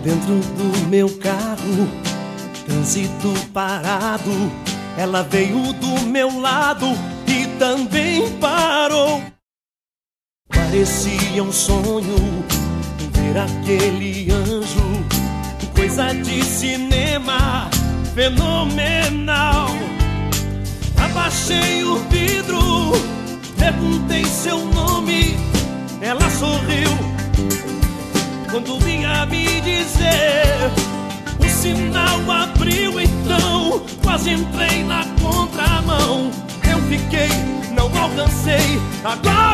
Dentro do meu carro, trânsito parado. Ela veio do meu lado e também parou. Parecia um sonho ver aquele anjo, coisa de cinema fenomenal. Abaixei o vidro, perguntei seu nome, quando vinha me dizer. O sinal abriu então, quase entrei na contramão. Eu fiquei, não alcancei, agora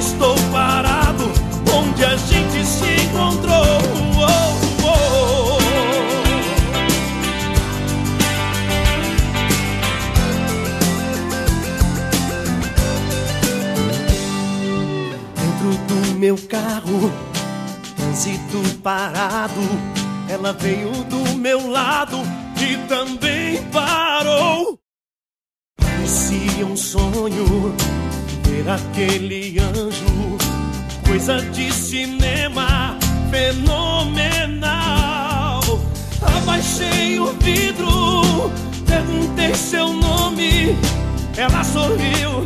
estou parado onde a gente se encontrou. Oh, oh. Dentro do meu carro, trânsito parado. Ela veio do meu lado e também parou. Parecia um sonho aquele anjo, coisa de cinema fenomenal. Abaixei o vidro, perguntei seu nome, ela sorriu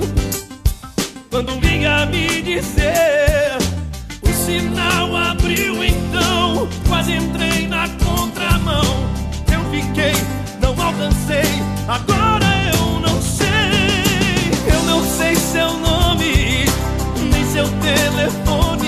quando vinha me dizer. O sinal abriu então, quase entrei na contramão. Eu fiquei, não alcancei, agora telefone.